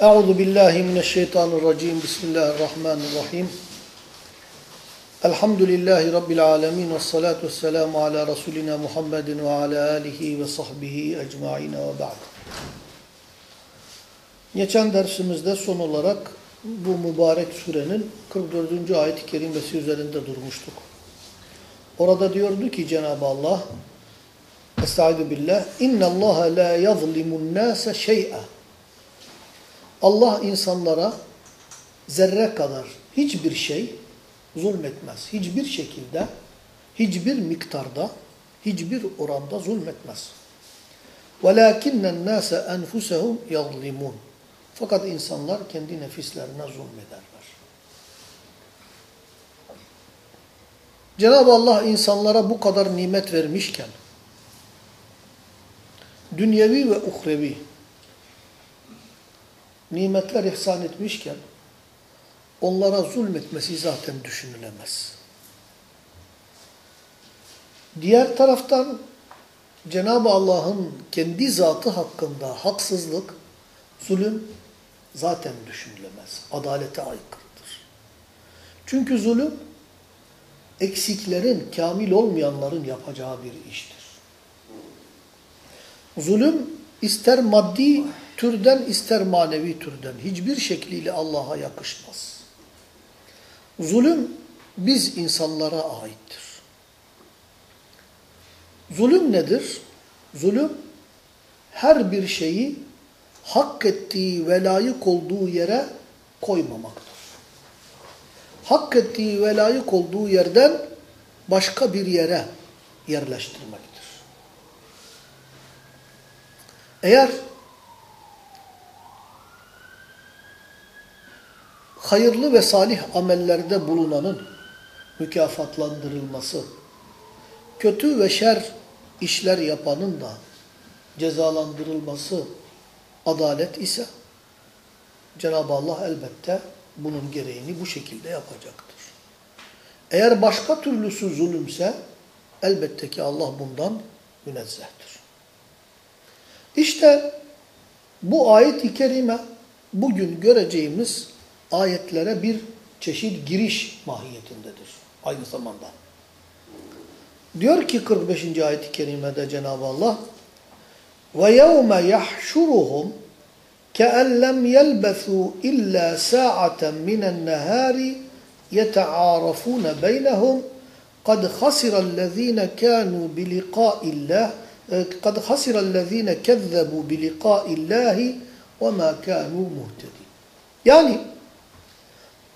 Euzu billahi mineşşeytanirracim. Bismillahirrahmanirrahim. Elhamdülillahi rabbil alamin ve salatu vesselamu ala rasulina Muhammedin ve ala alihi ve sahbihi ecmaîn ve ba'd. Geçen dersimizde son olarak bu mübarek surenin 44. ayet-i kerimesi üzerinde durmuştuk. Orada diyordu ki Cenab-ı Allah Estaizu billah İnne Allah la yazlimun nase şey'a Allah insanlara zerre kadar hiçbir şey zulmetmez. Hiçbir şekilde, hiçbir miktarda, hiçbir oranda zulmetmez. وَلَاكِنَّ النَّاسَ أَنْفُسَهُمْ يَظْلِمُونَ Fakat insanlar kendi nefislerine zulmederler. Cenab-ı Allah insanlara bu kadar nimet vermişken, dünyevi ve uhrevi nimetler ihsan etmişken, onlara zulmetmesi zaten düşünülemez. Diğer taraftan Cenab-ı Allah'ın kendi zatı hakkında haksızlık, zulüm zaten düşünülemez. Adalete aykırıdır. Çünkü zulüm eksiklerin, kamil olmayanların yapacağı bir iştir. Zulüm ister maddi türden ister manevi türden hiçbir şekliyle Allah'a yakışmaz. Zulüm biz insanlara aittir. Zulüm nedir? Zulüm her bir şeyi hak ettiği ve layık olduğu yere koymamaktır. Hak ettiği ve layık olduğu yerden başka bir yere yerleştirmektir. Eğer hayırlı ve salih amellerde bulunanın mükafatlandırılması, kötü ve şer işler yapanın da cezalandırılması adalet ise Cenab-ı Allah elbette bunun gereğini bu şekilde yapacaktır. Eğer başka türlüsü zulümse elbette ki Allah bundan münezzehtir. İşte bu ayet-i kerime bugün göreceğimiz ayetlere bir çeşit giriş mahiyetindedir aynı zamanda. Diyor ki 45. ayet-i kerimede Cenab-ı Allah ve yevme yahşuruhum ke'en lem yelbesu illa sa'aten minen nehari yete'arafune beynehum kad hasirellezine kanu biliqa'illah kad hasirellezine kezzebu biliqa'illahi ve ma kanu muhtedin. Yani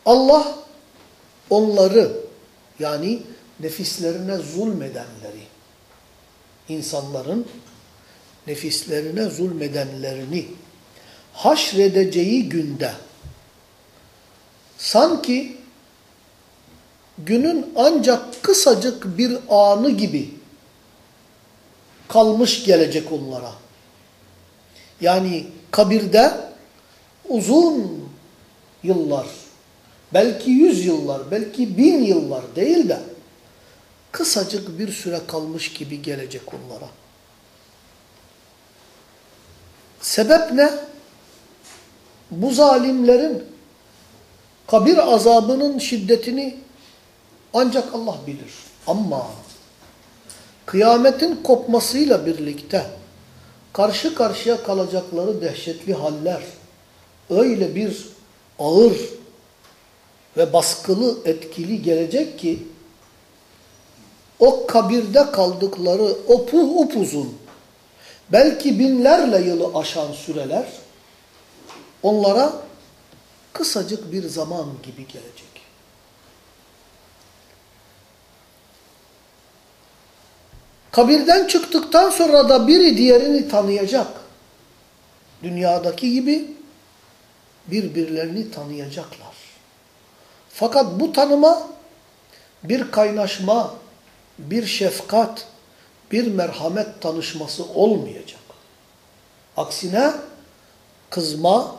Allah onları yani nefislerine zulmedenleri, insanların nefislerine zulmedenlerini haşredeceği günde sanki günün ancak kısacık bir anı gibi kalmış gelecek onlara. Yani kabirde uzun yıllar, belki yüz yıllar, belki bin yıllar değil de kısacık bir süre kalmış gibi gelecek onlara. Sebep ne? Bu zalimlerin kabir azabının şiddetini ancak Allah bilir. Ama kıyametin kopmasıyla birlikte karşı karşıya kalacakları dehşetli haller öyle bir ağır ve baskılı etkili gelecek ki o kabirde kaldıkları o puh upuzun belki binlerle yılı aşan süreler onlara kısacık bir zaman gibi gelecek. Kabirden çıktıktan sonra da biri diğerini tanıyacak. Dünyadaki gibi birbirlerini tanıyacaklar. Fakat bu tanıma bir kaynaşma, bir şefkat, bir merhamet tanışması olmayacak. Aksine kızma,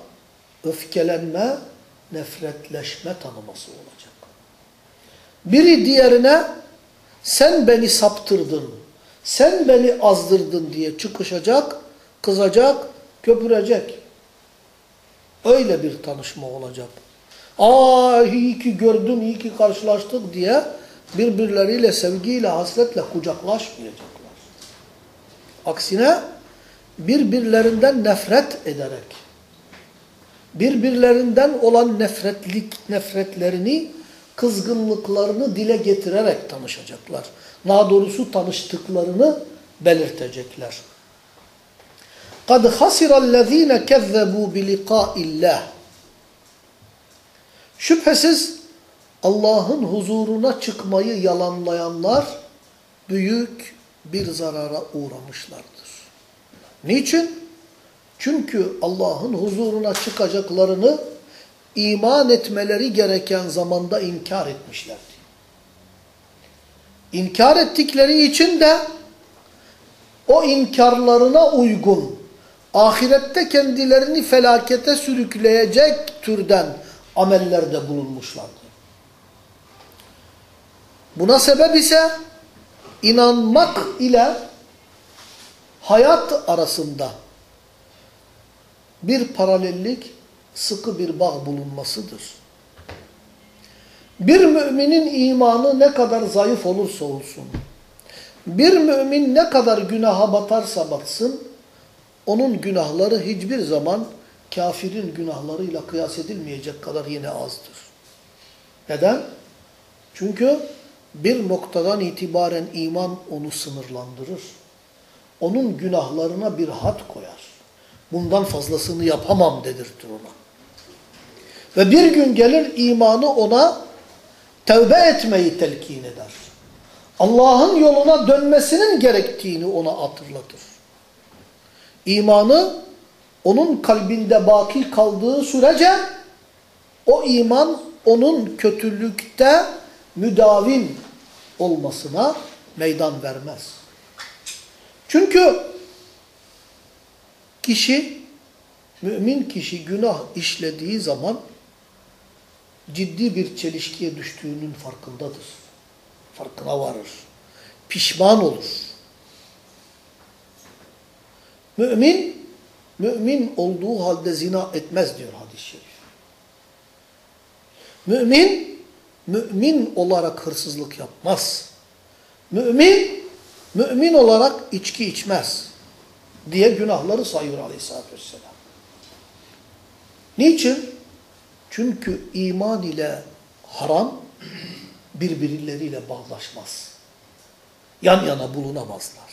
öfkelenme, nefretleşme tanıması olacak. Biri diğerine sen beni saptırdın, sen beni azdırdın diye çıkışacak, kızacak, köpürecek. Öyle bir tanışma olacak. Aa iyi ki gördüm, iyi ki karşılaştık diye birbirleriyle sevgiyle, hasretle kucaklaşmayacaklar. Aksine birbirlerinden nefret ederek, birbirlerinden olan nefretlik, nefretlerini, kızgınlıklarını dile getirerek tanışacaklar. Daha doğrusu tanıştıklarını belirtecekler. قَدْ خَسِرَ الَّذ۪ينَ كَذَّبُوا بِلِقَاءِ اللّٰهِ Şüphesiz Allah'ın huzuruna çıkmayı yalanlayanlar büyük bir zarara uğramışlardır. Niçin? Çünkü Allah'ın huzuruna çıkacaklarını iman etmeleri gereken zamanda inkar etmişlerdi. İnkar ettikleri için de o inkarlarına uygun ahirette kendilerini felakete sürükleyecek türden amellerde bulunmuşlardı. Buna sebep ise inanmak ile hayat arasında bir paralellik, sıkı bir bağ bulunmasıdır. Bir müminin imanı ne kadar zayıf olursa olsun, bir mümin ne kadar günaha batarsa batsın, onun günahları hiçbir zaman kafirin günahlarıyla kıyas edilmeyecek kadar yine azdır. Neden? Çünkü bir noktadan itibaren iman onu sınırlandırır. Onun günahlarına bir hat koyar. Bundan fazlasını yapamam dedirtir ona. Ve bir gün gelir imanı ona tevbe etmeyi telkin eder. Allah'ın yoluna dönmesinin gerektiğini ona hatırlatır. İmanı onun kalbinde baki kaldığı sürece o iman onun kötülükte müdavim olmasına meydan vermez. Çünkü kişi, mümin kişi günah işlediği zaman ciddi bir çelişkiye düştüğünün farkındadır. Farkına varır. Pişman olur. Mümin, mümin olduğu halde zina etmez diyor hadis-i şerif. Mümin, mümin olarak hırsızlık yapmaz. Mümin, mümin olarak içki içmez diye günahları sayıyor aleyhissalatü vesselam. Niçin? Çünkü iman ile haram birbirleriyle bağlaşmaz. Yan yana bulunamazlar.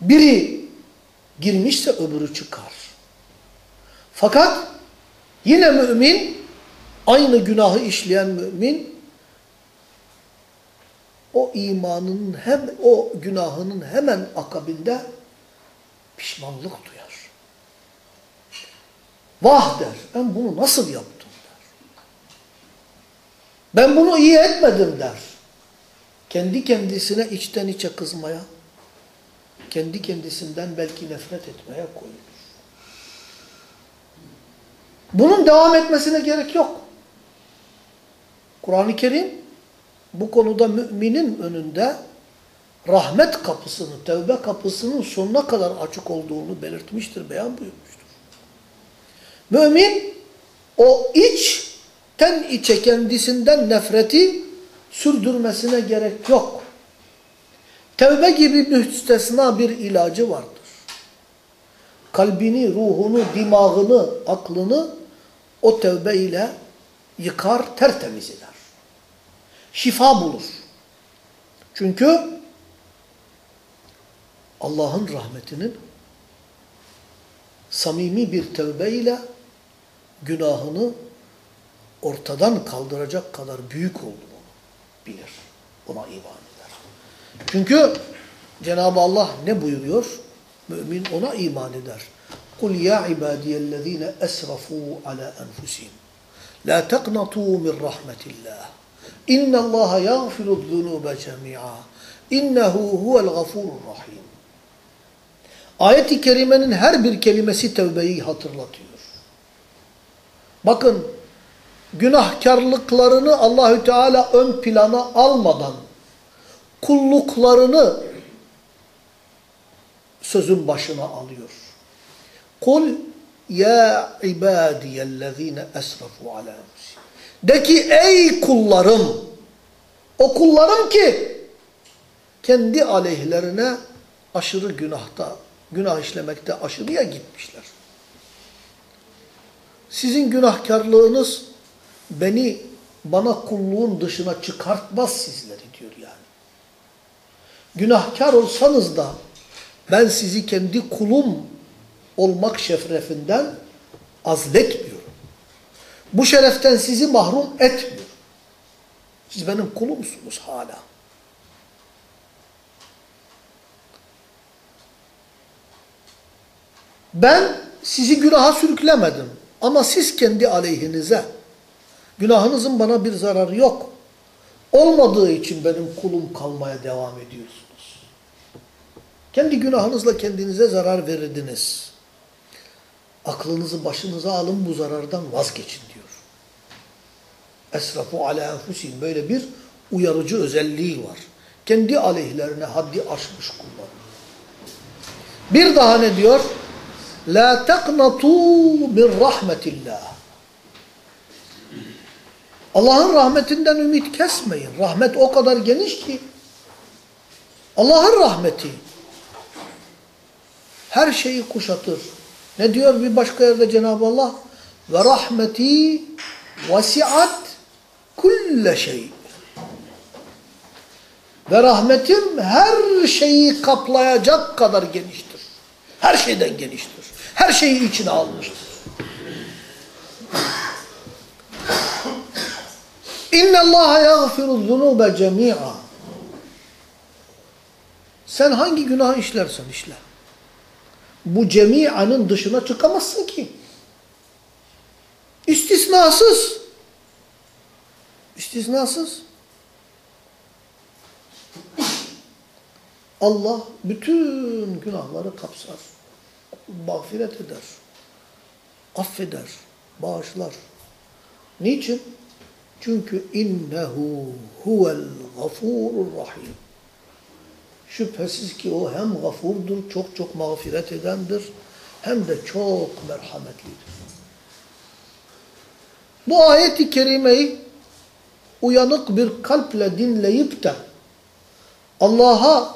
Biri girmişse öbürü çıkar. Fakat yine mümin, aynı günahı işleyen mümin, o imanın hem o günahının hemen akabinde pişmanlık duyar. Vah der, ben bunu nasıl yaptım der. Ben bunu iyi etmedim der. Kendi kendisine içten içe kızmaya, kendi kendisinden belki nefret etmeye koyulur. Bunun devam etmesine gerek yok. Kur'an-ı Kerim bu konuda müminin önünde rahmet kapısını, tevbe kapısının sonuna kadar açık olduğunu belirtmiştir, beyan buyurmuştur. Mümin o içten içe kendisinden nefreti sürdürmesine gerek yok. Tevbe gibi müstesna bir ilacı vardır. Kalbini, ruhunu, dimağını, aklını o tevbe ile yıkar, tertemiz eder. Şifa bulur. Çünkü Allah'ın rahmetinin samimi bir tevbe ile günahını ortadan kaldıracak kadar büyük olduğunu bilir. Buna iman. Çünkü Cenab-ı Allah ne buyuruyor? Mümin ona iman eder. قُلْ يَا عِبَادِيَ الَّذ۪ينَ أَسْرَفُوا عَلَى أَنْفُسِهِمْ لَا تَقْنَطُوا مِنْ رَحْمَةِ اللّٰهِ اِنَّ اللّٰهَ يَغْفِرُ الذُّنُوبَ جَمِيعًا اِنَّهُ هُوَ الْغَفُورُ الرَّحِيمُ Ayet-i Kerime'nin her bir kelimesi tevbeyi hatırlatıyor. Bakın, günahkarlıklarını Allahü Teala ön plana almadan, kulluklarını sözün başına alıyor. Kul Ya ibadiyellezine esrafu ala. De ki ey kullarım. O kullarım ki kendi aleyhlerine aşırı günahta, günah işlemekte aşırıya gitmişler. Sizin günahkarlığınız beni bana kulluğun dışına çıkartmaz sizleri. Günahkar olsanız da ben sizi kendi kulum olmak şerefinden azletmiyorum. Bu şereften sizi mahrum etmiyorum. Siz benim kulumsunuz hala. Ben sizi günaha sürüklemedim. Ama siz kendi aleyhinize, günahınızın bana bir zararı yok. Olmadığı için benim kulum kalmaya devam ediyorsunuz. Kendi günahınızla kendinize zarar verdiniz. Aklınızı başınıza alın bu zarardan vazgeçin diyor. Esrafu ala enfusin böyle bir uyarıcı özelliği var. Kendi aleyhlerine haddi aşmış kullar. Bir daha ne diyor? La taqnatu min rahmetillah. Allah'ın rahmetinden ümit kesmeyin. Rahmet o kadar geniş ki. Allah'ın rahmeti her şeyi kuşatır. Ne diyor bir başka yerde Cenab-ı Allah? Ve rahmeti vasiat kulle şey. Ve rahmetim her şeyi kaplayacak kadar geniştir. Her şeyden geniştir. Her şeyi içine almıştır. İnne Allah yaghfiru zunuba cemi'a. Sen hangi günah işlersen işle. Bu cemi'anın dışına çıkamazsın ki. İstisnasız. İstisnasız. Allah bütün günahları kapsar. Mağfiret eder. Affeder. Bağışlar. Niçin? Çünkü innehu huvel gafurur rahim. Şüphesiz ki o hem gafurdur, çok çok mağfiret edendir, hem de çok merhametlidir. Bu ayeti kerimeyi uyanık bir kalple dinleyip de Allah'a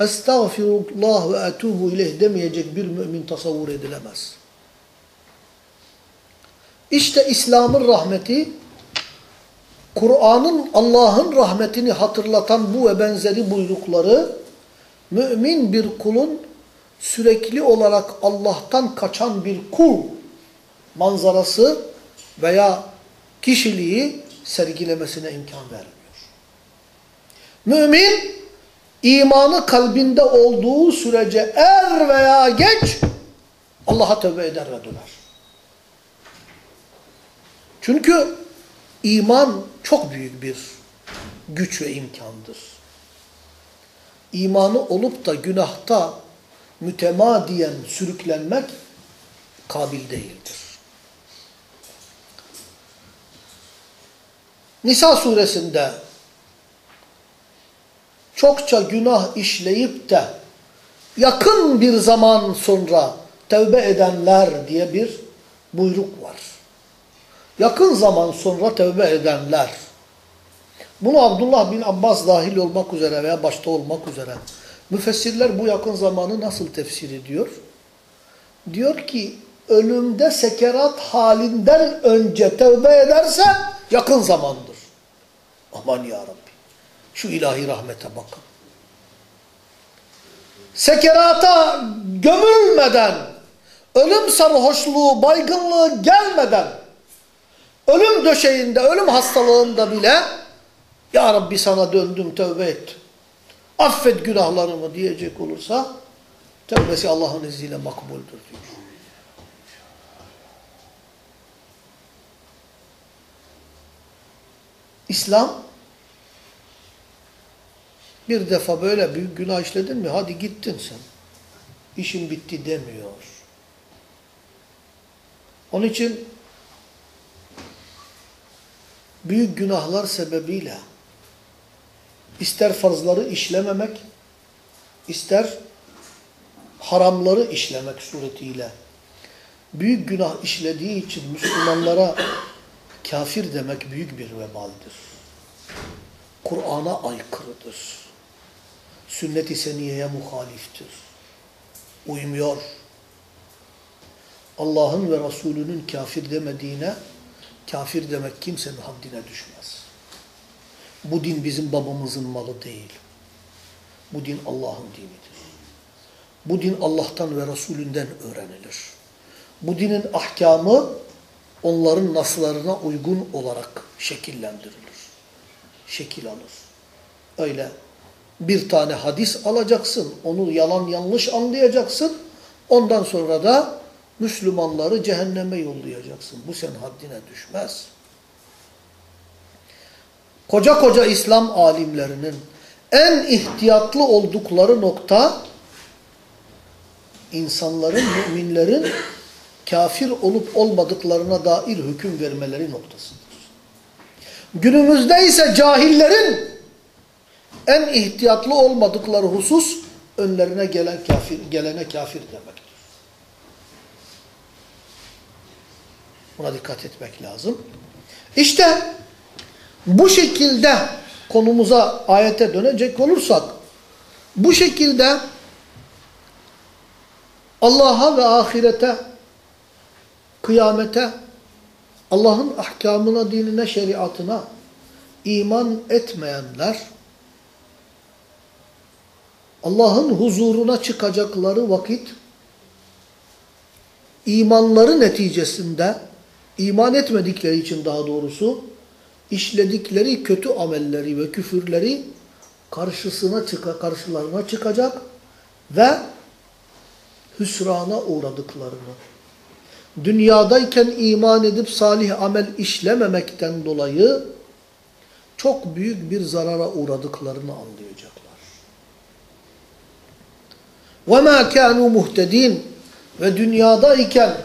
estağfirullah ve etubu ileyh demeyecek bir mümin tasavvur edilemez. İşte İslam'ın rahmeti, Kur'an'ın Allah'ın rahmetini hatırlatan bu ve benzeri buyrukları, mümin bir kulun sürekli olarak Allah'tan kaçan bir kul manzarası veya kişiliği sergilemesine imkan vermiyor. Mümin, imanı kalbinde olduğu sürece er veya geç Allah'a tövbe eder ve döner. Çünkü iman çok büyük bir güç ve imkandır. İmanı olup da günahta mütemadiyen sürüklenmek kabil değildir. Nisa suresinde çokça günah işleyip de yakın bir zaman sonra tevbe edenler diye bir buyruk var. Yakın zaman sonra tevbe edenler. Bunu Abdullah bin Abbas dahil olmak üzere veya başta olmak üzere müfessirler bu yakın zamanı nasıl tefsir ediyor? Diyor ki ölümde sekerat halinden önce tevbe ederse yakın zamandır. Aman ya Rabbi. Şu ilahi rahmete bakın. Sekerata gömülmeden, ölüm sarhoşluğu, baygınlığı gelmeden, ölüm döşeğinde, ölüm hastalığında bile Ya Rabbi sana döndüm, tövbe et. Affet günahlarımı diyecek olursa tövbesi Allah'ın izniyle makbuldür diyor. İslam bir defa böyle büyük günah işledin mi hadi gittin sen. İşin bitti demiyor. Onun için büyük günahlar sebebiyle ister farzları işlememek, ister haramları işlemek suretiyle büyük günah işlediği için Müslümanlara kafir demek büyük bir vebaldir. Kur'an'a aykırıdır. Sünnet-i seniyeye muhaliftir. Uymuyor. Allah'ın ve Resulünün kafir demediğine, kafir demek kimsenin haddine düşmez. Bu din bizim babamızın malı değil. Bu din Allah'ın dinidir. Bu din Allah'tan ve Resulünden öğrenilir. Bu dinin ahkamı onların naslarına uygun olarak şekillendirilir. Şekil alır. Öyle bir tane hadis alacaksın, onu yalan yanlış anlayacaksın, ondan sonra da Müslümanları cehenneme yollayacaksın. Bu senin haddine düşmez. Koca koca İslam alimlerinin en ihtiyatlı oldukları nokta insanların, müminlerin kafir olup olmadıklarına dair hüküm vermeleri noktasıdır. Günümüzde ise cahillerin en ihtiyatlı olmadıkları husus önlerine gelen kafir, gelene kafir demektir. Buna dikkat etmek lazım. İşte bu şekilde konumuza, ayete dönecek olursak, bu şekilde Allah'a ve ahirete, kıyamete, Allah'ın ahkamına, dinine, şeriatına iman etmeyenler, Allah'ın huzuruna çıkacakları vakit, imanları neticesinde, iman etmedikleri için daha doğrusu, işledikleri kötü amelleri ve küfürleri karşısına çıka, karşılarına çıkacak ve hüsrana uğradıklarını, dünyadayken iman edip salih amel işlememekten dolayı çok büyük bir zarara uğradıklarını anlayacaklar. وَمَا كَانُوا مُهْتَد۪ينَ Ve dünyadayken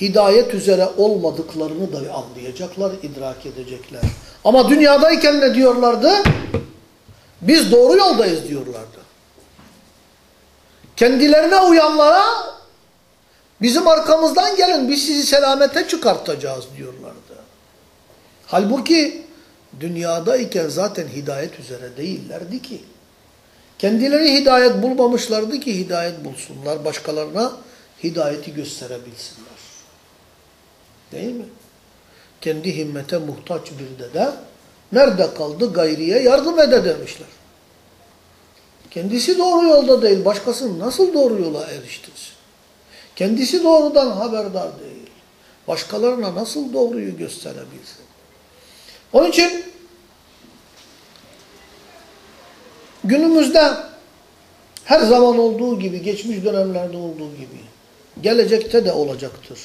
hidayet üzere olmadıklarını da anlayacaklar, idrak edecekler. Ama dünyadayken ne diyorlardı? Biz doğru yoldayız diyorlardı. Kendilerine uyanlara bizim arkamızdan gelin biz sizi selamete çıkartacağız diyorlardı. Halbuki dünyadayken zaten hidayet üzere değillerdi ki. Kendileri hidayet bulmamışlardı ki hidayet bulsunlar. Başkalarına hidayeti gösterebilsinler. Değil mi? Kendi himmete muhtaç bir dede nerede kaldı gayriye yardım ede demişler. Kendisi doğru yolda değil. Başkasını nasıl doğru yola eriştirsin? Kendisi doğrudan haberdar değil. Başkalarına nasıl doğruyu gösterebilsin? Onun için günümüzde her zaman olduğu gibi, geçmiş dönemlerde olduğu gibi, gelecekte de olacaktır.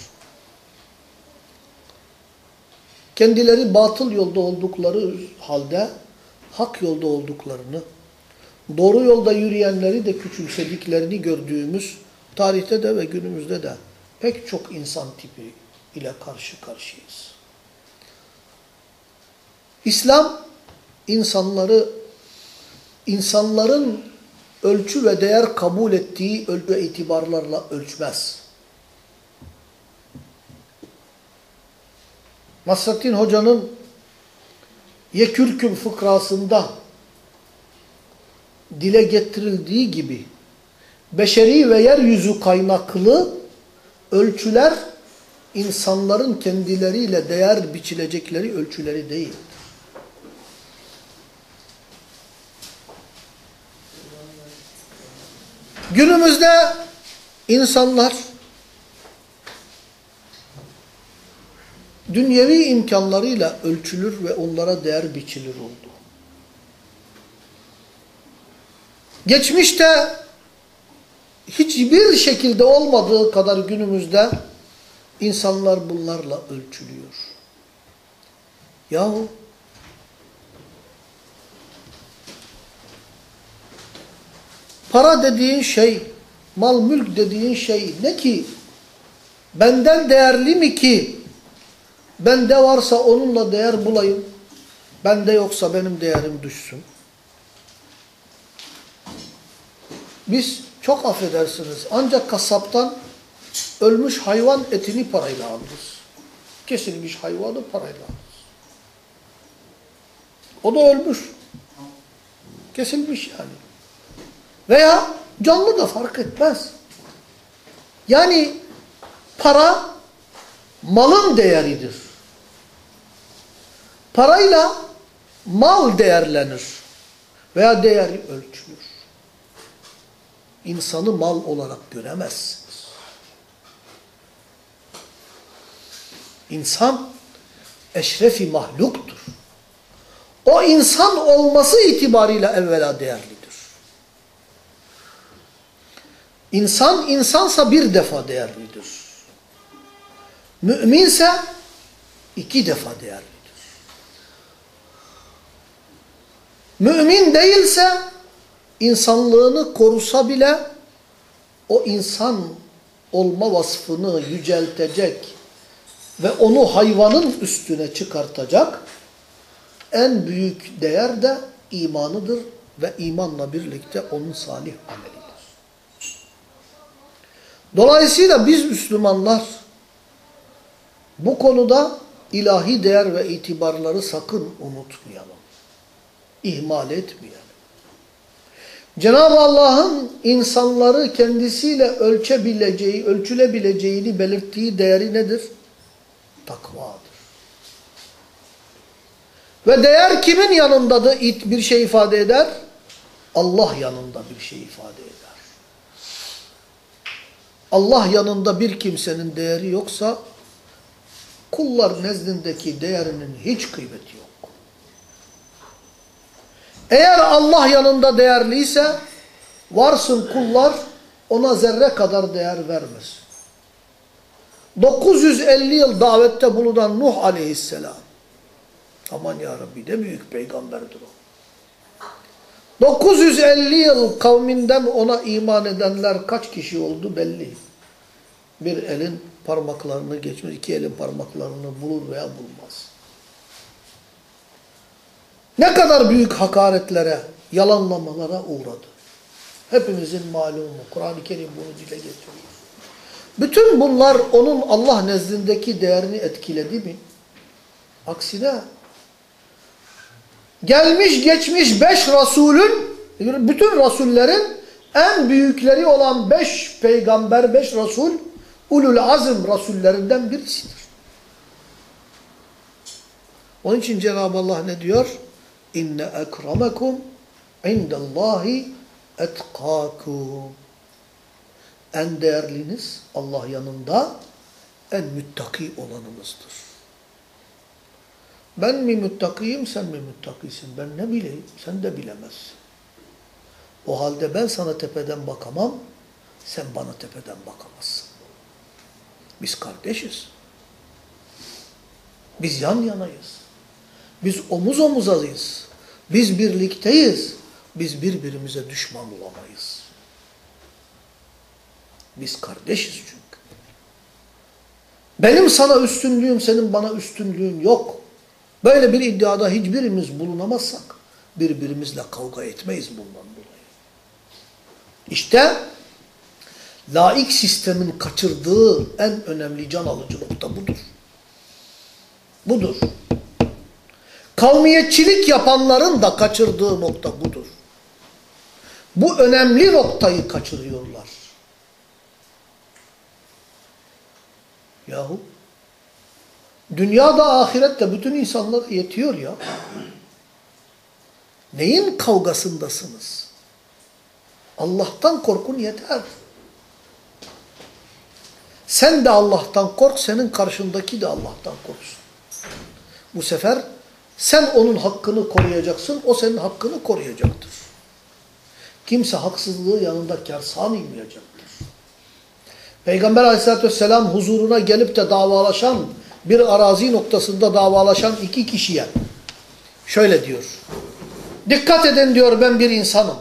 Kendileri batıl yolda oldukları halde hak yolda olduklarını, doğru yolda yürüyenleri de küçümsediklerini gördüğümüz tarihte de ve günümüzde de pek çok insan tipi ile karşı karşıyayız. İslam insanları insanların ölçü ve değer kabul ettiği ölçü ve itibarlarla ölçmez. Nasrettin Hoca'nın Yekülküm fıkrasında dile getirildiği gibi beşeri ve yeryüzü kaynaklı ölçüler insanların kendileriyle değer biçilecekleri ölçüleri değil. Günümüzde insanlar dünyevi imkanlarıyla ölçülür ve onlara değer biçilir oldu. Geçmişte hiçbir şekilde olmadığı kadar günümüzde insanlar bunlarla ölçülüyor. Yahu para dediğin şey, mal mülk dediğin şey ne ki? Benden değerli mi ki? Bende varsa onunla değer bulayım. Bende yoksa benim değerim düşsün. Biz çok affedersiniz ancak kasaptan ölmüş hayvan etini parayla alırız. Kesilmiş hayvanı parayla alırız. O da ölmüş. Kesilmiş yani. Veya canlı da fark etmez. Yani para malın değeridir. Parayla mal değerlenir veya değeri ölçülür. İnsanı mal olarak göremezsiniz. İnsan eşrefi mahluktur. O insan olması itibariyle evvela değerlidir. İnsan insansa bir defa değerlidir. Müminse iki defa değerlidir. Mümin değilse insanlığını korusa bile o insan olma vasfını yüceltecek ve onu hayvanın üstüne çıkartacak en büyük değer de imanıdır ve imanla birlikte onun salih amelidir. Dolayısıyla biz Müslümanlar bu konuda ilahi değer ve itibarları sakın unutmayalım. İhmal etmeyelim. Cenab-ı Allah'ın insanları kendisiyle ölçebileceği, ölçülebileceğini belirttiği değeri nedir? Takvadır. Ve değer kimin yanındadır bir şey ifade eder? Allah yanında bir şey ifade eder. Allah yanında bir kimsenin değeri yoksa kullar nezdindeki değerinin hiç kıymeti yok. Eğer Allah yanında değerliyse varsın kullar ona zerre kadar değer vermez. 950 yıl davette bulunan Nuh aleyhisselam aman ya Rabbi ne büyük peygamberdir o. 950 yıl kavminden ona iman edenler kaç kişi oldu belli. Bir elin parmaklarını geçmez, iki elin parmaklarını bulur veya bulmaz. Ne kadar büyük hakaretlere, yalanlamalara uğradı. Hepimizin malumu. Kur'an-ı Kerim bunu dile getiriyor. Bütün bunlar onun Allah nezdindeki değerini etkiledi mi? Aksine gelmiş geçmiş beş Resulün, bütün Resullerin en büyükleri olan beş peygamber, beş Resul, ulul azm Resullerinden birisidir. Onun için Cenab-ı Allah ne diyor? İnne ekremekum indallahi etkâkum. En değerliniz Allah yanında en müttaki olanınızdır. Ben mi müttakiyim, sen mi müttakisin? Ben ne bileyim, sen de bilemezsin. O halde ben sana tepeden bakamam, sen bana tepeden bakamazsın. Biz kardeşiz. Biz yan yanayız. Biz omuz omuzayız. Biz birlikteyiz. Biz birbirimize düşman olamayız. Biz kardeşiz çünkü. Benim sana üstünlüğüm, senin bana üstünlüğün yok. Böyle bir iddiada hiçbirimiz bulunamazsak birbirimizle kavga etmeyiz bundan dolayı. İşte laik sistemin kaçırdığı en önemli can alıcı nokta budur. Budur. Kavmiyetçilik yapanların da kaçırdığı nokta budur. Bu önemli noktayı kaçırıyorlar. Yahu dünyada ahirette bütün insanlara yetiyor ya. Neyin kavgasındasınız? Allah'tan korkun yeter. Sen de Allah'tan kork, senin karşındaki de Allah'tan korksun. Bu sefer sen onun hakkını koruyacaksın, o senin hakkını koruyacaktır. Kimse haksızlığı yanında kar sağlayamayacaktır. Peygamber aleyhissalatü vesselam huzuruna gelip de davalaşan, bir arazi noktasında davalaşan iki kişiye şöyle diyor. Dikkat edin diyor ben bir insanım.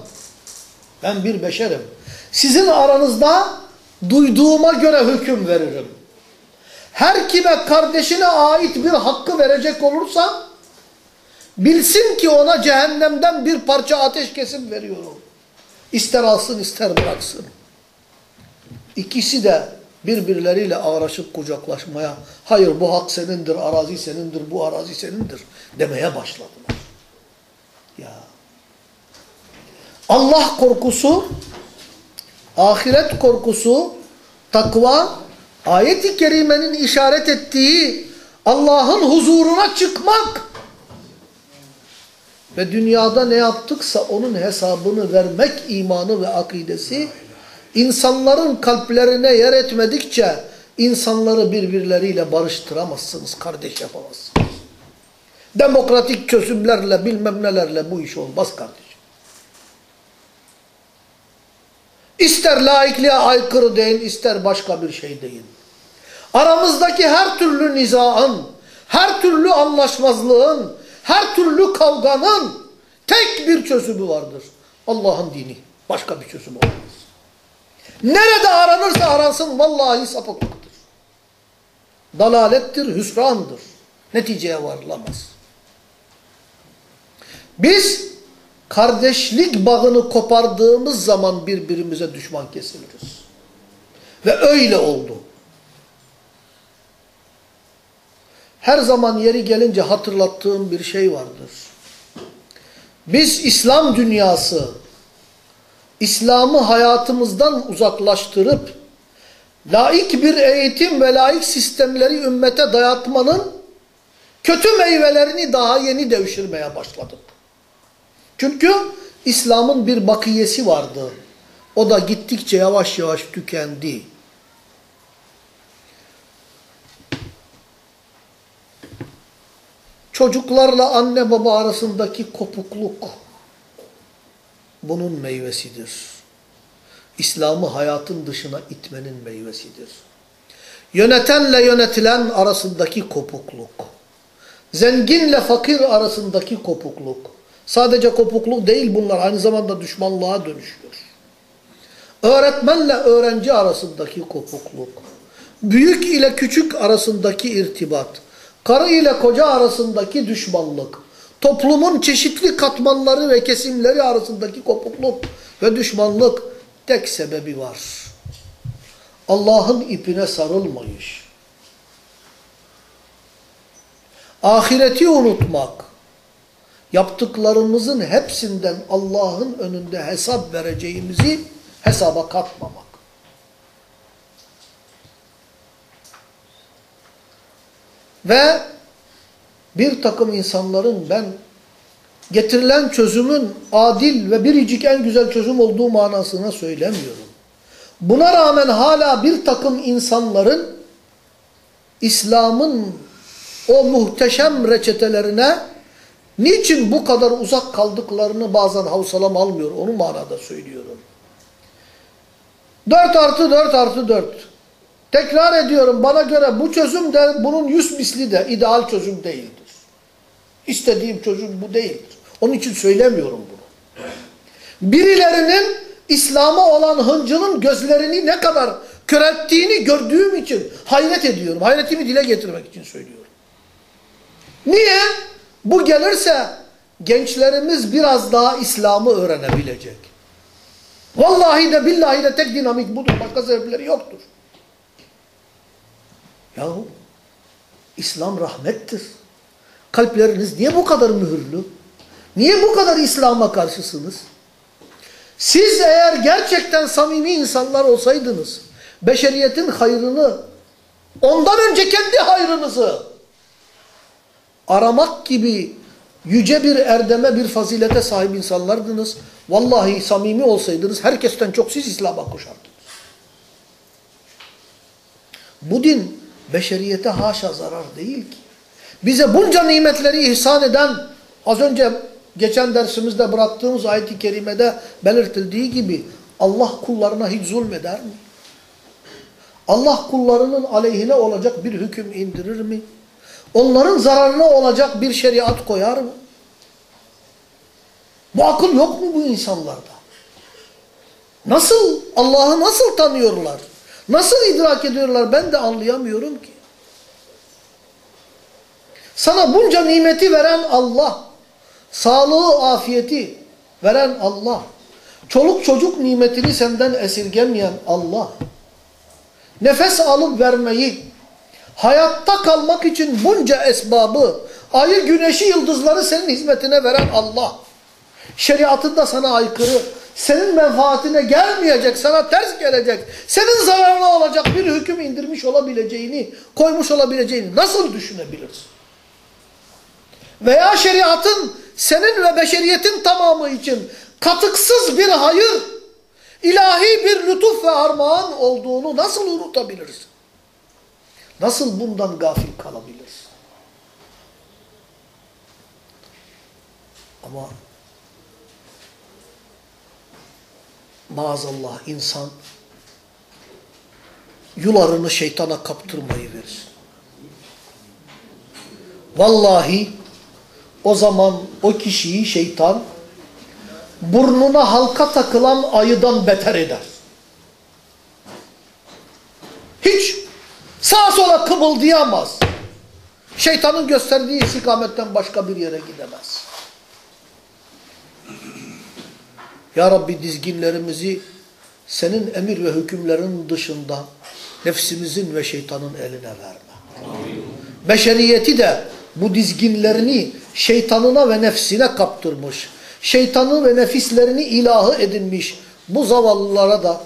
Ben bir beşerim. Sizin aranızda duyduğuma göre hüküm veririm. Her kime kardeşine ait bir hakkı verecek olursa bilsin ki ona cehennemden bir parça ateş kesim veriyorum. İster alsın ister bıraksın. İkisi de birbirleriyle ağraşıp kucaklaşmaya, hayır bu hak senindir, arazi senindir, bu arazi senindir demeye başladılar. Ya. Allah korkusu, ahiret korkusu, takva, ayet-i kerimenin işaret ettiği Allah'ın huzuruna çıkmak ve dünyada ne yaptıksa onun hesabını vermek imanı ve akidesi insanların kalplerine yer etmedikçe insanları birbirleriyle barıştıramazsınız, kardeş yapamazsınız. Demokratik çözümlerle bilmem nelerle bu iş olmaz kardeşim. İster laikliğe aykırı deyin, ister başka bir şey deyin. Aramızdaki her türlü nizaın, her türlü anlaşmazlığın, her türlü kavganın tek bir çözümü vardır. Allah'ın dini. Başka bir çözüm olmaz. Nerede aranırsa aransın vallahi sapıklıktır. Dalalettir, hüsrandır. Neticeye varılamaz. Biz kardeşlik bağını kopardığımız zaman birbirimize düşman kesiliriz. Ve öyle oldu. Her zaman yeri gelince hatırlattığım bir şey vardır. Biz İslam dünyası, İslam'ı hayatımızdan uzaklaştırıp, laik bir eğitim ve laik sistemleri ümmete dayatmanın kötü meyvelerini daha yeni devşirmeye başladık. Çünkü İslam'ın bir bakiyesi vardı. O da gittikçe yavaş yavaş tükendi. Çocuklarla anne baba arasındaki kopukluk bunun meyvesidir. İslam'ı hayatın dışına itmenin meyvesidir. Yönetenle yönetilen arasındaki kopukluk. Zenginle fakir arasındaki kopukluk. Sadece kopukluk değil bunlar aynı zamanda düşmanlığa dönüşüyor. Öğretmenle öğrenci arasındaki kopukluk. Büyük ile küçük arasındaki irtibat. Karı ile koca arasındaki düşmanlık. Toplumun çeşitli katmanları ve kesimleri arasındaki kopukluk ve düşmanlık tek sebebi var. Allah'ın ipine sarılmayış. Ahireti unutmak. Yaptıklarımızın hepsinden Allah'ın önünde hesap vereceğimizi hesaba katmamak. Ve bir takım insanların ben getirilen çözümün adil ve biricik en güzel çözüm olduğu manasına söylemiyorum. Buna rağmen hala bir takım insanların İslam'ın o muhteşem reçetelerine niçin bu kadar uzak kaldıklarını bazen havsalam almıyor. Onu manada söylüyorum. 4 artı 4 artı 4. Tekrar ediyorum bana göre bu çözüm de bunun yüz misli de ideal çözüm değildir. İstediğim çözüm bu değildir. Onun için söylemiyorum bunu. Birilerinin İslam'a olan hıncının gözlerini ne kadar körelttiğini gördüğüm için hayret ediyorum. Hayretimi dile getirmek için söylüyorum. Niye? Bu gelirse gençlerimiz biraz daha İslam'ı öğrenebilecek. Vallahi de billahi de tek dinamik budur. Başka sebepleri yoktur. Yahu İslam rahmettir. Kalpleriniz niye bu kadar mühürlü? Niye bu kadar İslam'a karşısınız? Siz eğer gerçekten samimi insanlar olsaydınız, beşeriyetin hayrını, ondan önce kendi hayrınızı aramak gibi yüce bir erdeme, bir fazilete sahip insanlardınız. Vallahi samimi olsaydınız herkesten çok siz İslam'a koşardınız. Bu din beşeriyete haşa zarar değil ki. Bize bunca nimetleri ihsan eden, az önce geçen dersimizde bıraktığımız ayet-i kerimede belirtildiği gibi Allah kullarına hiç zulmeder mi? Allah kullarının aleyhine olacak bir hüküm indirir mi? Onların zararına olacak bir şeriat koyar mı? Bu akıl yok mu bu insanlarda? Nasıl, Allah'ı nasıl tanıyorlar? Nasıl idrak ediyorlar ben de anlayamıyorum ki. Sana bunca nimeti veren Allah, sağlığı, afiyeti veren Allah, çoluk çocuk nimetini senden esirgemeyen Allah, nefes alıp vermeyi, hayatta kalmak için bunca esbabı, ayı, güneşi, yıldızları senin hizmetine veren Allah, şeriatında sana aykırı, senin menfaatine gelmeyecek, sana ters gelecek, senin zararına olacak bir hüküm indirmiş olabileceğini, koymuş olabileceğini nasıl düşünebilirsin? Veya şeriatın senin ve beşeriyetin tamamı için katıksız bir hayır, ilahi bir lütuf ve armağan olduğunu nasıl unutabilirsin? Nasıl bundan gafil kalabilirsin? Ama maazallah insan yularını şeytana kaptırmayı versin. Vallahi o zaman o kişiyi şeytan burnuna halka takılan ayıdan beter eder. Hiç sağa sola kımıldayamaz. Şeytanın gösterdiği istikametten başka bir yere gidemez. Ya Rabbi dizginlerimizi senin emir ve hükümlerin dışında nefsimizin ve şeytanın eline verme. Beşeriyeti de bu dizginlerini şeytanına ve nefsine kaptırmış, şeytanı ve nefislerini ilahı edinmiş bu zavallılara da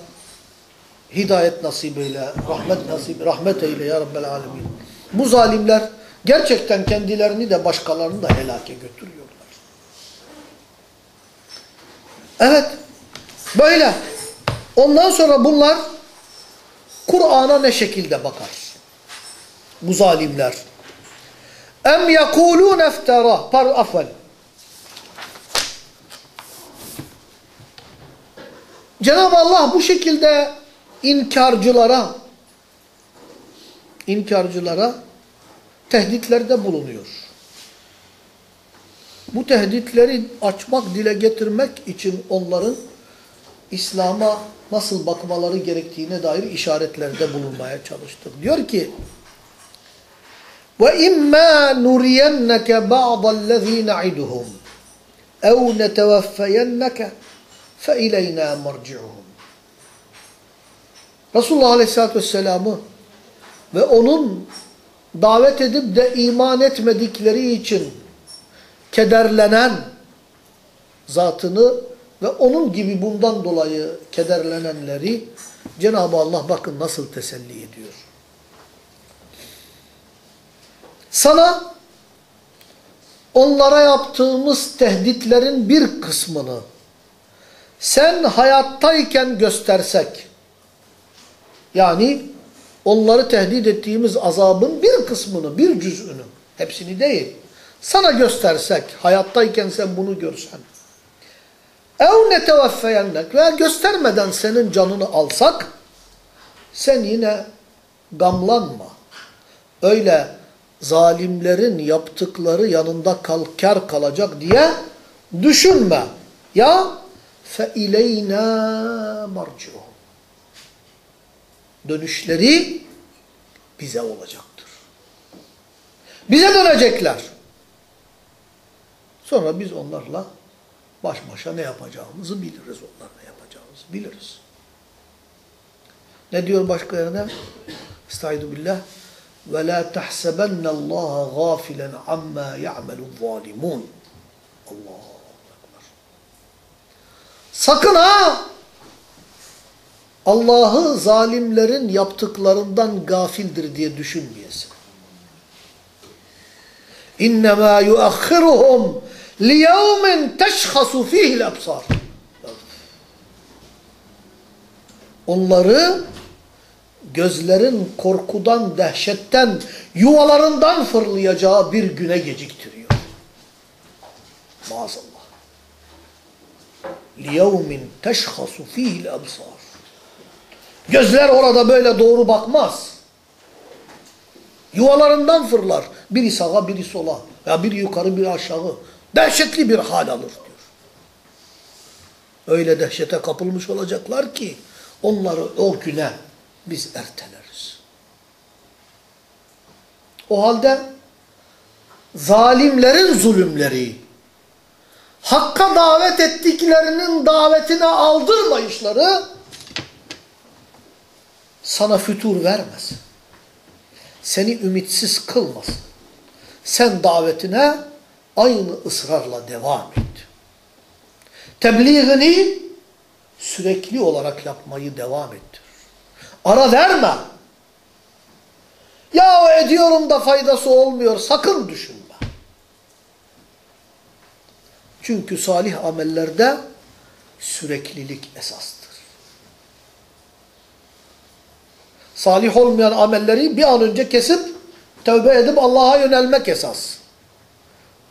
hidayet nasip eyle, rahmet nasip, rahmet eyle ya Rabbel Alemin. Bu zalimler gerçekten kendilerini de başkalarını da helake götürüyorlar. Evet, böyle. Ondan sonra bunlar Kur'an'a ne şekilde bakar? Bu zalimler. Em yekulun eftera. Par afel. Cenab-ı Allah bu şekilde inkarcılara inkarcılara tehditlerde bulunuyor. Bu tehditleri açmak, dile getirmek için onların İslam'a nasıl bakmaları gerektiğine dair işaretlerde bulunmaya çalıştık. Diyor ki وَاِمَّا نُرِيَنَّكَ بَعْضَ الَّذ۪ي نَعِدُهُمْ اَوْ نَتَوَفَّيَنَّكَ فَاِلَيْنَا مَرْجِعُهُمْ Resulullah Aleyhisselatü Vesselam'ı ve onun davet edip de iman etmedikleri için kederlenen zatını ve onun gibi bundan dolayı kederlenenleri Cenab-ı Allah bakın nasıl teselli ediyor. Sana onlara yaptığımız tehditlerin bir kısmını sen hayattayken göstersek, yani onları tehdit ettiğimiz azabın bir kısmını, bir cüzünü, hepsini değil, sana göstersek, hayattayken sen bunu görsen, ev neteveffeyennek veya göstermeden senin canını alsak, sen yine gamlanma. Öyle zalimlerin yaptıkları yanında kal, kar kalacak diye düşünme. Ya فَاِلَيْنَا مَرْجِعُهُمْ Dönüşleri bize olacaktır. Bize dönecekler. Sonra biz onlarla baş başa ne yapacağımızı biliriz. Onlar ne yapacağımızı biliriz. Ne diyor başka yerde? Estaizu billah. وَلَا تَحْسَبَنَّ اللّٰهَ غَافِلًا عَمَّا يَعْمَلُ الظَّالِمُونَ Allah Ekber. Sakın ha! Allah'ı zalimlerin yaptıklarından gafildir diye düşünmeyesin. İnnemâ yuakhiruhum liyevmin teşhasu fihil absar. Onları gözlerin korkudan, dehşetten, yuvalarından fırlayacağı bir güne geciktiriyor. Maazallah. لِيَوْمٍ تَشْخَصُ ف۪يهِ الْاَبْصَارِ Gözler orada böyle doğru bakmaz. Yuvalarından fırlar. Biri sağa, biri sola. Ya biri yukarı, biri aşağı. Dehşetli bir hal alır diyor. Öyle dehşete kapılmış olacaklar ki onları o güne biz erteleriz. O halde zalimlerin zulümleri, hakka davet ettiklerinin davetine aldırmayışları sana fütur vermesin. Seni ümitsiz kılmasın. Sen davetine aynı ısrarla devam et. Tebliğini sürekli olarak yapmayı devam ettir. Ara verme. Ya ediyorum da faydası olmuyor. Sakın düşünme. Çünkü salih amellerde süreklilik esastır. Salih olmayan amelleri bir an önce kesip tövbe edip Allah'a yönelmek esas.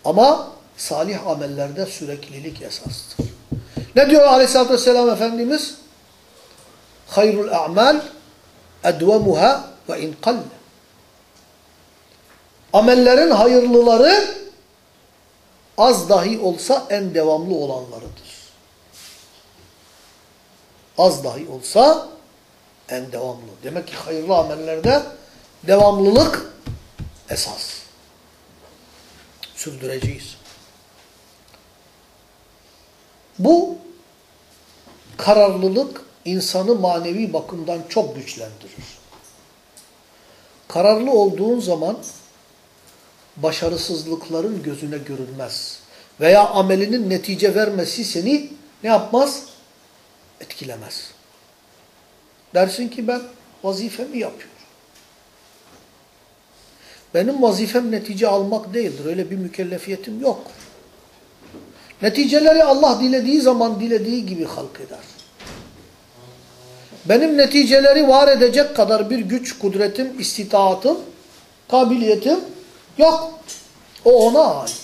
Ama salih amellerde süreklilik esastır. Ne diyor aleyhissalatü vesselam Efendimiz? Hayrul a'mal edvemuha ve in kalle. Amellerin hayırlıları az dahi olsa en devamlı olanlarıdır. Az dahi olsa en devamlı. Demek ki hayırlı amellerde devamlılık esas. Sürdüreceğiz. Bu kararlılık insanı manevi bakımdan çok güçlendirir. Kararlı olduğun zaman başarısızlıkların gözüne görünmez. Veya amelinin netice vermesi seni ne yapmaz? Etkilemez. Dersin ki ben vazifemi yapıyorum. Benim vazifem netice almak değildir. Öyle bir mükellefiyetim yok. Neticeleri Allah dilediği zaman dilediği gibi halk eder. Benim neticeleri var edecek kadar bir güç, kudretim, istitaatım, kabiliyetim yok. O ona ait.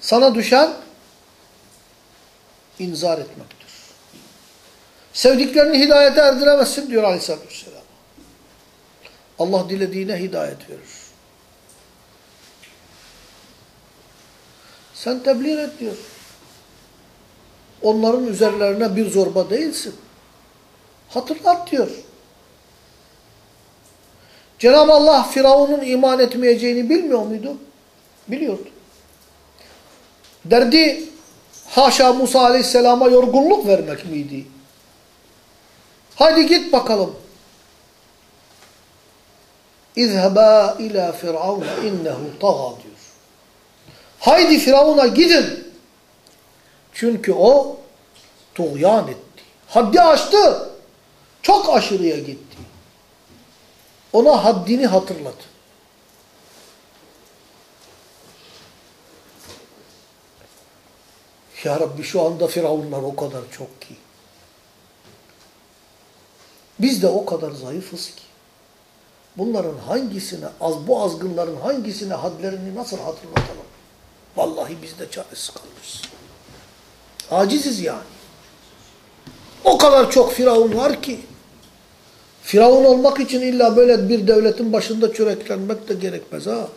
Sana düşen inzar etmektir. Sevdiklerini hidayete erdiremezsin diyor aleyhissalatü vesselam. Allah dilediğine hidayet verir. Sen tebliğ et diyor. Onların üzerlerine bir zorba değilsin. Hatırlat diyor. Cenab-ı Allah Firavun'un iman etmeyeceğini bilmiyor muydu? Biliyordu. Derdi haşa Musa aleyhisselama yorgunluk vermek miydi? Haydi git bakalım. İzheba ila firavun innehu taga diyor. Haydi Firavun'a gidin. Çünkü o tuğyan etti. Haddi aştı. Çok aşırıya gitti. Ona haddini hatırlat. Ya Rabbi şu anda Firavunlar o kadar çok ki. Biz de o kadar zayıfız ki. Bunların hangisine, az bu azgınların hangisine hadlerini nasıl hatırlatalım? Vallahi biz de çaresiz kalırız. Aciziz yani. O kadar çok Firavun var ki. Firavun olmak için illa böyle bir devletin başında çöreklenmek de gerekmez ha.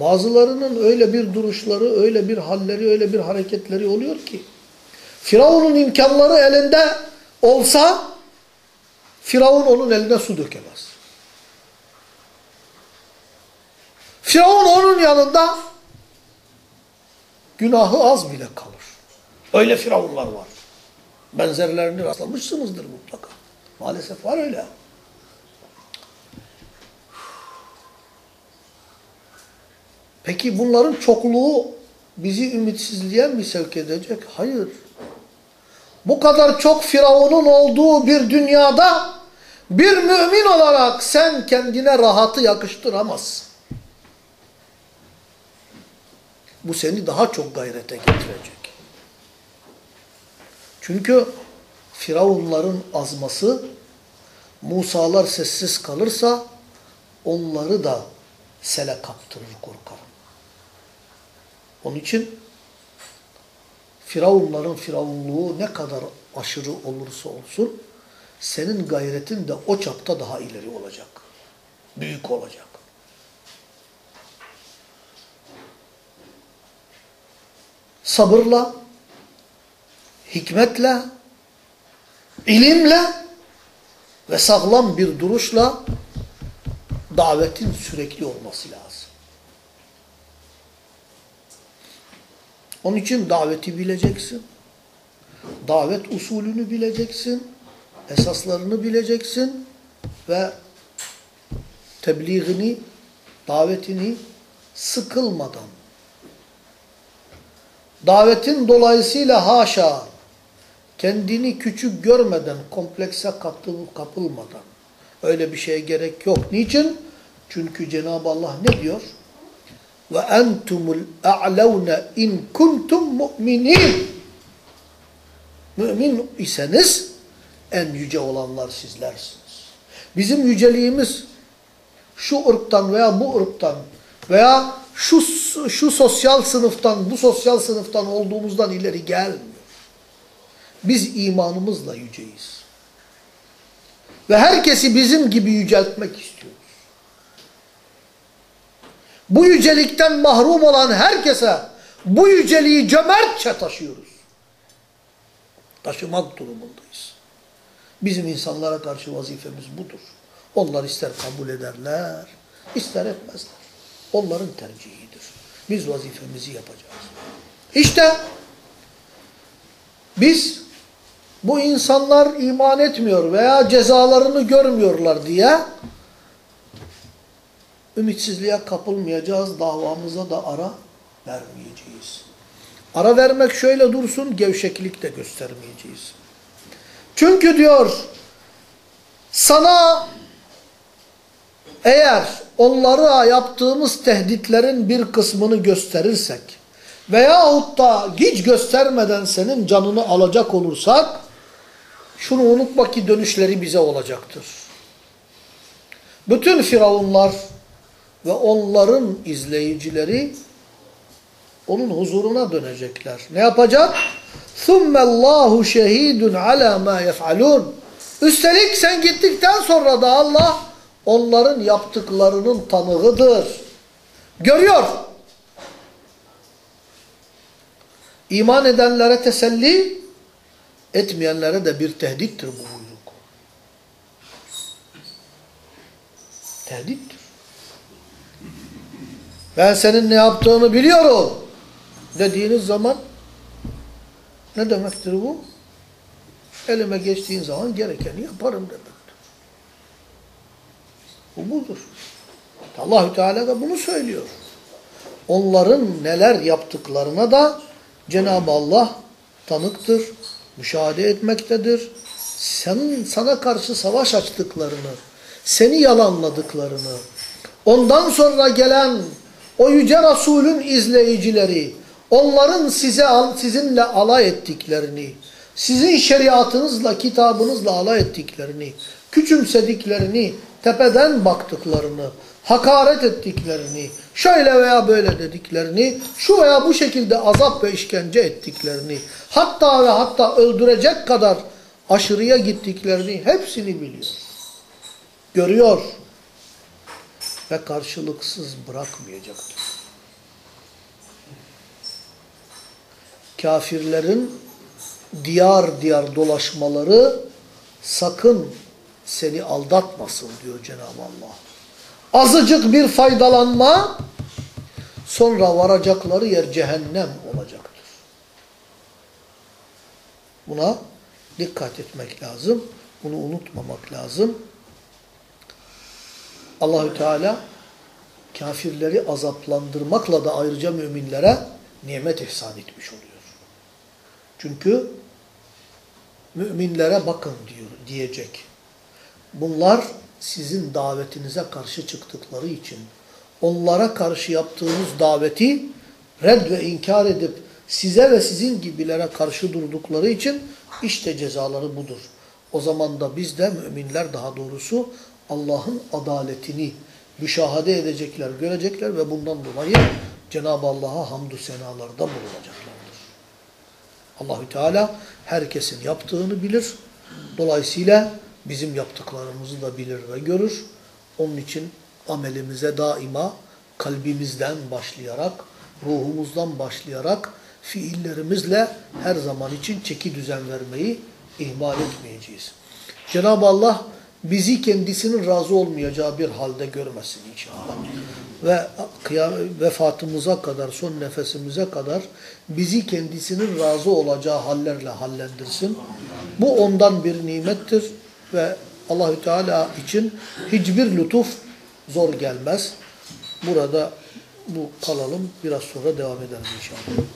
Bazılarının öyle bir duruşları, öyle bir halleri, öyle bir hareketleri oluyor ki. Firavun'un imkanları elinde olsa Firavun onun eline su dökemez. Firavun onun yanında günahı az bile kalır. Öyle firavunlar var. Benzerlerini rastlamışsınızdır mutlaka. Maalesef var öyle. Peki bunların çokluğu bizi ümitsizliğe mi sevk edecek? Hayır. Bu kadar çok firavunun olduğu bir dünyada bir mümin olarak sen kendine rahatı yakıştıramazsın. Bu seni daha çok gayrete getirecek. Çünkü Firavunların azması Musalar sessiz kalırsa onları da sele kaptırır korkarım. Onun için Firavunların firavunluğu ne kadar aşırı olursa olsun senin gayretin de o çapta daha ileri olacak. Büyük olacak. Sabırla, hikmetle, ilimle ve sağlam bir duruşla davetin sürekli olması lazım. Onun için daveti bileceksin. davet usulünü bileceksin, esaslarını bileceksin ve tebliğini, davetini sıkılmadan, davetin dolayısıyla haşa, kendini küçük görmeden, komplekse kapılmadan, öyle bir şeye gerek yok. Niçin? Çünkü Cenab-ı Allah ne diyor? Ve entumul a'levne in kuntum mu'minin. Mümin iseniz en yüce olanlar sizlersiniz. Bizim yüceliğimiz şu ırktan veya bu ırktan veya şu şu sosyal sınıftan, bu sosyal sınıftan olduğumuzdan ileri gelmiyor. Biz imanımızla yüceyiz. Ve herkesi bizim gibi yüceltmek istiyoruz. Bu yücelikten mahrum olan herkese bu yüceliği cömertçe taşıyoruz. Taşımak durumundayız. Bizim insanlara karşı vazifemiz budur. Onlar ister kabul ederler, ister etmezler. Onların tercihidir. Biz vazifemizi yapacağız. İşte biz bu insanlar iman etmiyor veya cezalarını görmüyorlar diye ümitsizliğe kapılmayacağız, davamıza da ara vermeyeceğiz. Ara vermek şöyle dursun, gevşeklik de göstermeyeceğiz. Çünkü diyor, sana eğer onlara yaptığımız tehditlerin bir kısmını gösterirsek veyahut da hiç göstermeden senin canını alacak olursak, şunu unutma ki dönüşleri bize olacaktır. Bütün firavunlar ve onların izleyicileri onun huzuruna dönecekler. Ne yapacak? ثُمَّ اللّٰهُ شَه۪يدٌ عَلَى مَا يَفْعَلُونَ Üstelik sen gittikten sonra da Allah onların yaptıklarının tanığıdır. Görüyor. İman edenlere teselli, etmeyenlere de bir tehdittir bu buyruk. Tehdittir. Ben senin ne yaptığını biliyorum dediğiniz zaman ne demektir bu? Elime geçtiğin zaman gerekeni yaparım demektir. Bu budur. Allahü Teala da bunu söylüyor. Onların neler yaptıklarına da Cenab-ı Allah tanıktır, müşahede etmektedir. Senin sana karşı savaş açtıklarını, seni yalanladıklarını, ondan sonra gelen o yüce Resulün izleyicileri, onların size sizinle alay ettiklerini, sizin şeriatınızla, kitabınızla alay ettiklerini, küçümsediklerini, tepeden baktıklarını, hakaret ettiklerini, şöyle veya böyle dediklerini, şu veya bu şekilde azap ve işkence ettiklerini, hatta ve hatta öldürecek kadar aşırıya gittiklerini hepsini biliyor. Görüyor ve karşılıksız bırakmayacaktır. Kafirlerin diyar diyar dolaşmaları sakın seni aldatmasın diyor Cenab-ı Allah. Azıcık bir faydalanma sonra varacakları yer cehennem olacaktır. Buna dikkat etmek lazım. Bunu unutmamak lazım. Allahü Teala kafirleri azaplandırmakla da ayrıca müminlere nimet ihsan etmiş oluyor. Çünkü müminlere bakın diyor diyecek. Bunlar sizin davetinize karşı çıktıkları için onlara karşı yaptığınız daveti red ve inkar edip size ve sizin gibilere karşı durdukları için işte cezaları budur. O zaman da biz de müminler daha doğrusu Allah'ın adaletini müşahede edecekler, görecekler ve bundan dolayı Cenab-ı Allah'a hamdü senalarda bulunacaklardır. Allahü Teala herkesin yaptığını bilir. Dolayısıyla bizim yaptıklarımızı da bilir ve görür. Onun için amelimize daima kalbimizden başlayarak, ruhumuzdan başlayarak fiillerimizle her zaman için çeki düzen vermeyi ihmal etmeyeceğiz. Cenab-ı Allah bizi kendisinin razı olmayacağı bir halde görmesin inşallah. Ve vefatımıza kadar, son nefesimize kadar bizi kendisinin razı olacağı hallerle hallendirsin. Bu ondan bir nimettir ve Allahü Teala için hiçbir lütuf zor gelmez. Burada bu kalalım. Biraz sonra devam ederiz inşallah.